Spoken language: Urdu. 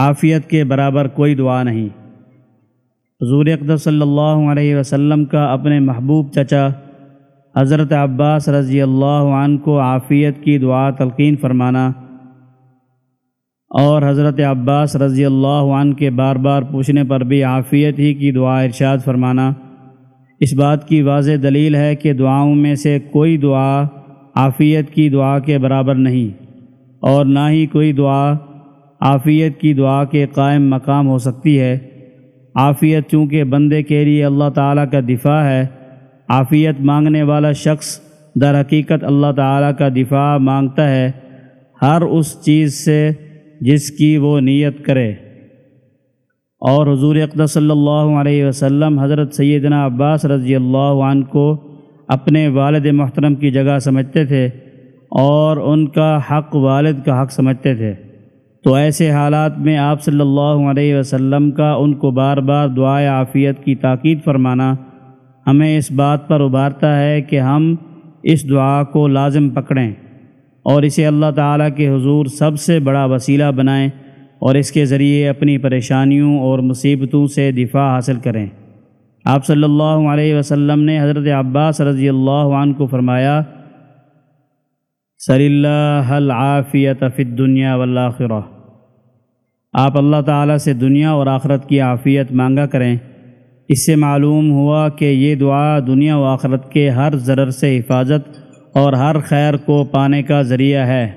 عافیت کے برابر کوئی دعا نہیں۔ حضور اقدس صلی اللہ علیہ وسلم کا اپنے محبوب چچا حضرت عباس رضی اللہ عنہ کو عافیت کی دعا تلقین فرمانا اور حضرت عباس رضی اللہ عنہ کے بار بار پوچھنے پر بھی عافیت ہی کی دعا ارشاد فرمانا۔ اس بات کی واضح دلیل ہے کہ دعاؤں میں سے کوئی دعا عافیت کی دعا کے برابر نہیں اور نہ ہی کوئی دعا عافیت کی دعا کے قائم مقام ہو سکتی ہے۔ عافیت چونکہ بندے کے لیے اللہ تعالیٰ کا دفاع ہے۔ عافیت مانگنے والا شخص در حقیقت اللہ تعالیٰ کا دفاع مانگتا ہے۔ ہر اس چیز سے جس کی وہ نیت کرے۔ اور حضور اقدس صلی اللہ علیہ وسلم حضرت سیدنا عباس رضی اللہ عنہ کو اپنے والد محترم کی جگہ سمجھتے تھے اور ان کا حق والد کا حق سمجھتے تھے۔ تو ایسے حالات میں آپ صلی اللہ علیہ وسلم کا ان کو بار بار دعائے عافیت کی تاکید فرمانا ہمیں اس بات پر ابھارتا ہے کہ ہم اس دعا کو لازم پکڑیں اور اسے اللہ تعالیٰ کے حضور سب سے بڑا وسیلہ بنائیں اور اس کے ذریعے اپنی پریشانیوں اور مصیبتوں سے دفاع حاصل کریں۔ آپ صلی اللہ علیہ وسلم نے حضرت عباس رضی اللہ عنہ کو فرمایا صلی اللہ العافیت فی الدنیا والآخرہ آپ اللہ تعالیٰ سے دنیا اور آخرت کی عافیت مانگا کریں۔ اس سے معلوم ہوا کہ یہ دعا دنیا و آخرت کے ہر ضرر سے حفاظت اور ہر خیر کو پانے کا ذریعہ ہے۔